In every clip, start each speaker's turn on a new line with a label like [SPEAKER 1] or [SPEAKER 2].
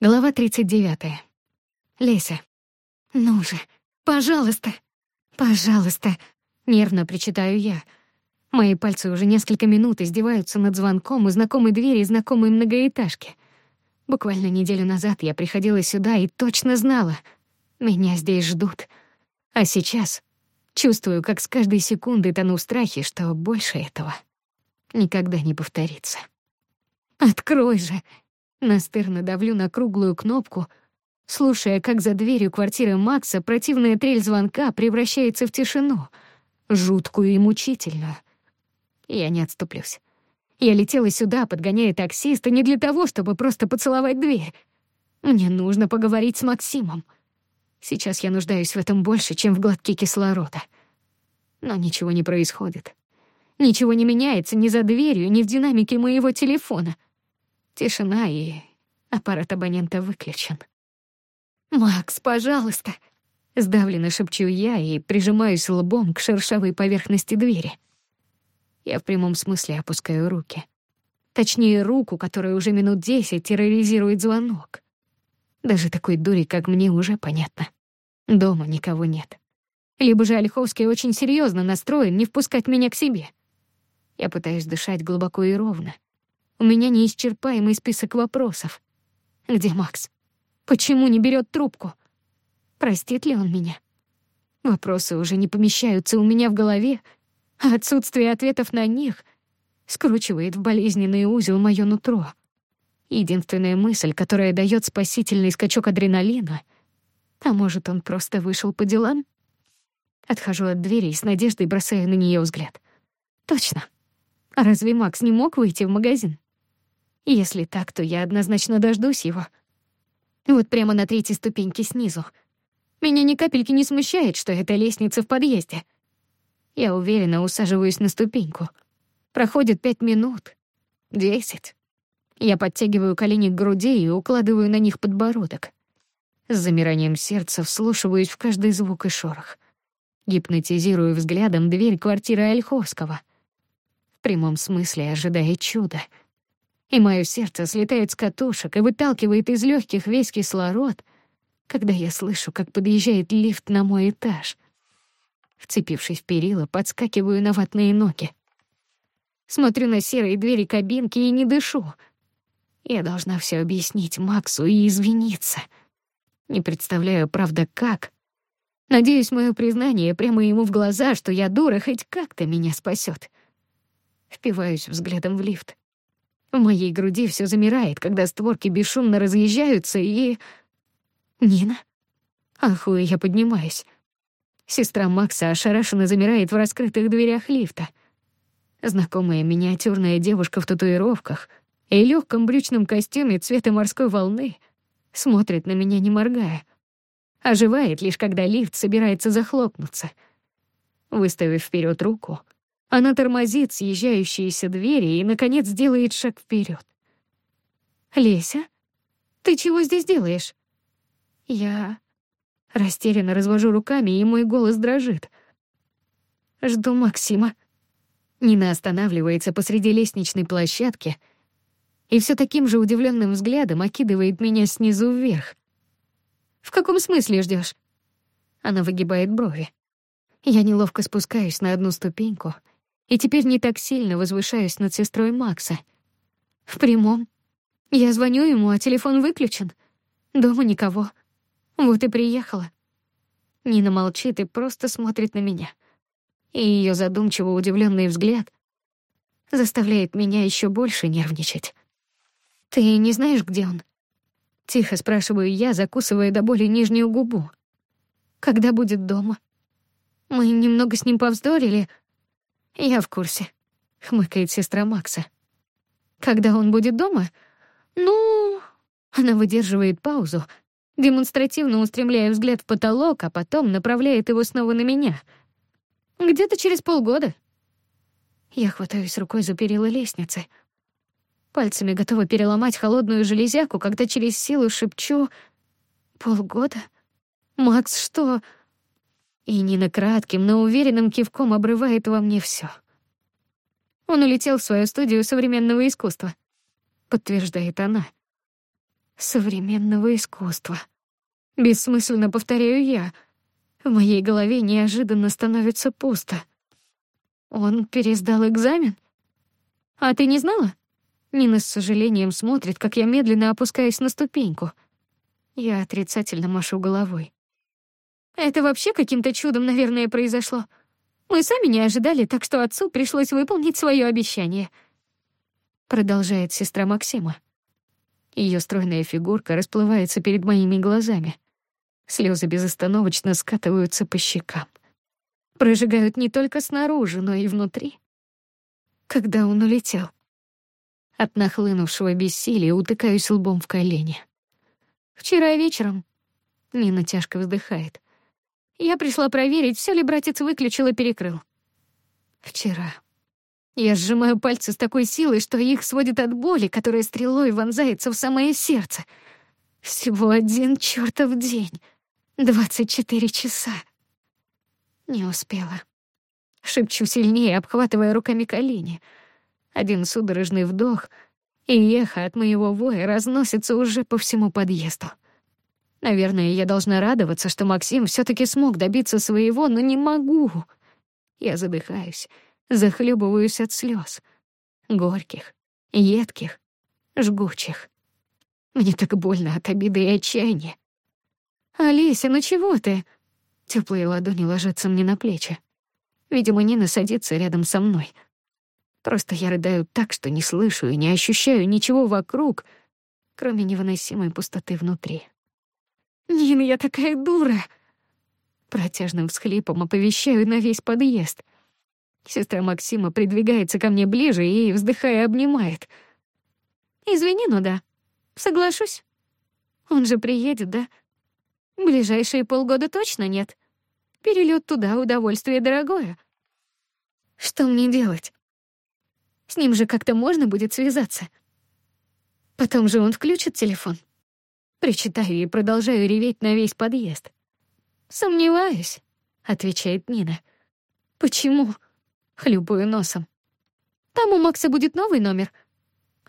[SPEAKER 1] Глава 39. Леся. «Ну же, пожалуйста, пожалуйста!» Нервно причитаю я. Мои пальцы уже несколько минут издеваются над звонком у знакомой двери знакомой многоэтажки. Буквально неделю назад я приходила сюда и точно знала. Меня здесь ждут. А сейчас чувствую, как с каждой секунды тону в страхе, что больше этого никогда не повторится. «Открой же!» Настырно давлю на круглую кнопку, слушая, как за дверью квартиры Макса противная трель звонка превращается в тишину, жуткую и мучительную. Я не отступлюсь. Я летела сюда, подгоняя таксиста, не для того, чтобы просто поцеловать дверь. Мне нужно поговорить с Максимом. Сейчас я нуждаюсь в этом больше, чем в глотке кислорода. Но ничего не происходит. Ничего не меняется ни за дверью, ни в динамике моего телефона — Тишина и аппарат абонента выключен. «Макс, пожалуйста!» Сдавленно шепчу я и прижимаюсь лбом к шершавой поверхности двери. Я в прямом смысле опускаю руки. Точнее, руку, которая уже минут десять терроризирует звонок. Даже такой дури, как мне, уже понятно. Дома никого нет. Либо же Ольховский очень серьезно настроен не впускать меня к себе. Я пытаюсь дышать глубоко и ровно — у меня неисчерпаемый список вопросов. Где Макс? Почему не берет трубку? Простит ли он меня? Вопросы уже не помещаются у меня в голове, а отсутствие ответов на них скручивает в болезненный узел мое нутро. Единственная мысль, которая дает спасительный скачок адреналина, а может, он просто вышел по делам? Отхожу от двери и с надеждой бросаю на нее взгляд. Точно. А разве Макс не мог выйти в магазин? Если так, то я однозначно дождусь его. Вот прямо на третьей ступеньке снизу. Меня ни капельки не смущает, что это лестница в подъезде. Я уверенно усаживаюсь на ступеньку. Проходит пять минут. Десять. Я подтягиваю колени к груди и укладываю на них подбородок. С замиранием сердца вслушиваюсь в каждый звук и шорох. Гипнотизирую взглядом дверь квартиры Ольховского. В прямом смысле ожидая чуда — и моё сердце слетает с катушек и выталкивает из лёгких весь кислород, когда я слышу, как подъезжает лифт на мой этаж. Вцепившись в перила, подскакиваю на ватные ноги. Смотрю на серые двери кабинки и не дышу. Я должна всё объяснить Максу и извиниться. Не представляю, правда, как. Надеюсь, моё признание прямо ему в глаза, что я дура, хоть как-то меня спасёт. Впиваюсь взглядом в лифт. В Моей груди всё замирает, когда створки бесшумно разъезжаются, и... Нина? Ахуя, я поднимаюсь. Сестра Макса ошарашенно замирает в раскрытых дверях лифта. Знакомая миниатюрная девушка в татуировках и лёгком брючном костюме цвета морской волны смотрит на меня, не моргая. Оживает лишь, когда лифт собирается захлопнуться. Выставив вперёд руку — она тормозит съезжающиеся двери и, наконец, делает шаг вперед. «Леся, ты чего здесь делаешь?» «Я...» Растерянно развожу руками, и мой голос дрожит. «Жду Максима». Нина останавливается посреди лестничной площадки и все таким же удивленным взглядом окидывает меня снизу вверх. «В каком смысле ждешь? Она выгибает брови. Я неловко спускаюсь на одну ступеньку и теперь не так сильно возвышаюсь над сестрой Макса. В прямом. Я звоню ему, а телефон выключен. Дома никого. Вот и приехала. Нина молчит и просто смотрит на меня. И ее задумчиво удивленный взгляд заставляет меня еще больше нервничать. «Ты не знаешь, где он?» Тихо спрашиваю я, закусывая до боли нижнюю губу. «Когда будет дома?» Мы немного с ним повздорили, «Я в курсе», — хмыкает сестра Макса. «Когда он будет дома?» «Ну...» Она выдерживает паузу, демонстративно устремляя взгляд в потолок, а потом направляет его снова на меня. «Где-то через полгода». Я хватаюсь рукой за перила лестницы. Пальцами готова переломать холодную железяку, когда через силу шепчу «Полгода? Макс, что?» и Нина кратким, но уверенным кивком обрывает во мне все. Он улетел в свою студию современного искусства, подтверждает она. Современного искусства. Бессмысленно повторяю я. В моей голове неожиданно становится пусто. Он пересдал экзамен? А ты не знала? Нина с сожалением смотрит, как я медленно опускаюсь на ступеньку. Я отрицательно машу головой. Это вообще каким-то чудом, наверное, произошло. Мы сами не ожидали, так что отцу пришлось выполнить свое обещание. Продолжает сестра Максима. Ее стройная фигурка расплывается перед моими глазами. Слезы безостановочно скатываются по щекам. Прожигают не только снаружи, но и внутри. Когда он улетел. От нахлынувшего бессилия утыкаюсь лбом в колени. Вчера вечером Нина тяжко вздыхает. Я пришла проверить, все ли братец выключил и перекрыл. Вчера. Я сжимаю пальцы с такой силой, что их сводит от боли, которая стрелой вонзается в самое сердце. Всего один чертов день. 24 часа. Не успела. Шепчу сильнее, обхватывая руками колени. Один судорожный вдох, и эхо от моего воя разносится уже по всему подъезду. Наверное, я должна радоваться, что Максим все таки смог добиться своего, но не могу. Я задыхаюсь, захлебываюсь от слез, Горьких, едких, жгучих. Мне так больно от обиды и отчаяния. «Олеся, ну чего ты?» Теплые ладони ложатся мне на плечи. Видимо, Нина садится рядом со мной. Просто я рыдаю так, что не слышу и не ощущаю ничего вокруг, кроме невыносимой пустоты внутри. Нина, я такая дура!» Протяжным всхлипом оповещаю на весь подъезд. Сестра Максима придвигается ко мне ближе и, вздыхая, обнимает. «Извини, но да. Соглашусь. Он же приедет, да? Ближайшие полгода точно нет. Перелет туда — удовольствие дорогое. Что мне делать? С ним же как-то можно будет связаться. Потом же он включит телефон. Причитаю и продолжаю реветь на весь подъезд. «Сомневаюсь», — отвечает Нина. «Почему?» — хлюпаю носом. «Там у Макса будет новый номер.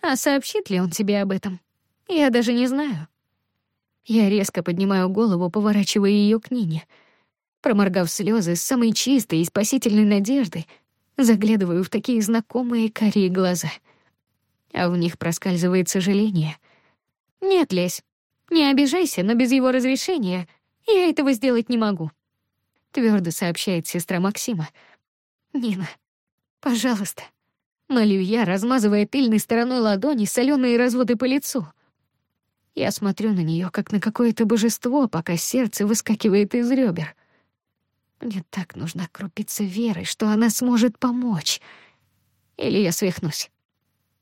[SPEAKER 1] А сообщит ли он тебе об этом? Я даже не знаю». Я резко поднимаю голову, поворачивая ее к Нине. Проморгав слезы с самой чистой и спасительной надежды, заглядываю в такие знакомые карие глаза. А в них проскальзывает сожаление. «Нет, Лесь, «Не обижайся, но без его разрешения я этого сделать не могу», — твердо сообщает сестра Максима. «Нина, пожалуйста». Молю я, размазывая тыльной стороной ладони соленые разводы по лицу. Я смотрю на нее как на какое-то божество, пока сердце выскакивает из ребер. Мне так нужна крупица веры, что она сможет помочь. Или я свихнусь.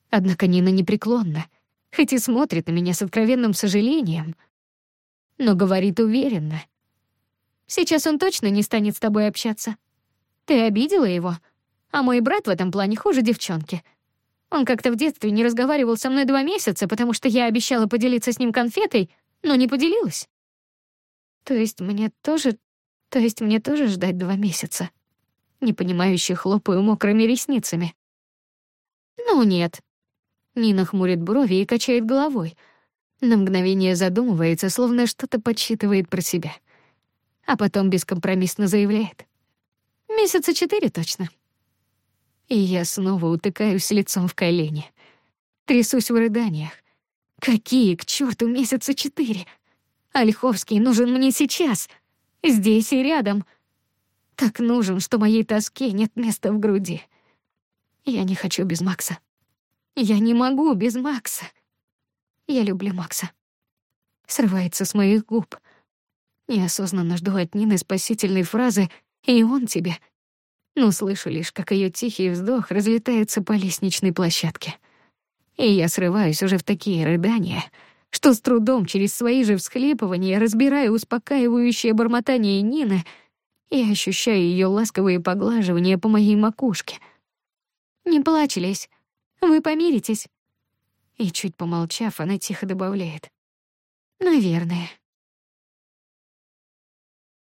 [SPEAKER 1] Однако Нина непреклонна — хоть и смотрит на меня с откровенным сожалением, но говорит уверенно. «Сейчас он точно не станет с тобой общаться. Ты обидела его, а мой брат в этом плане хуже девчонки. Он как-то в детстве не разговаривал со мной два месяца, потому что я обещала поделиться с ним конфетой, но не поделилась. То есть мне тоже... То есть мне тоже ждать два месяца?» Непонимающе хлопаю мокрыми ресницами. «Ну нет, Нина хмурит брови и качает головой. На мгновение задумывается, словно что-то подсчитывает про себя. А потом бескомпромиссно заявляет. «Месяца четыре точно». И я снова утыкаюсь лицом в колени. Трясусь в рыданиях. «Какие, к черту месяца четыре? Ольховский нужен мне сейчас, здесь и рядом. Так нужен, что моей тоске нет места в груди. Я не хочу без Макса». Я не могу без Макса. Я люблю Макса. Срывается с моих губ. Неосознанно жду от Нины спасительной фразы «И он тебе». Но слышу лишь, как ее тихий вздох разлетается по лестничной площадке. И я срываюсь уже в такие рыдания, что с трудом через свои же всхлипывания разбираю успокаивающее бормотание Нины и ощущаю ее ласковые поглаживания по моей макушке. «Не плачь, Лесь. Вы помиритесь?» И чуть помолчав, она тихо добавляет. «Наверное».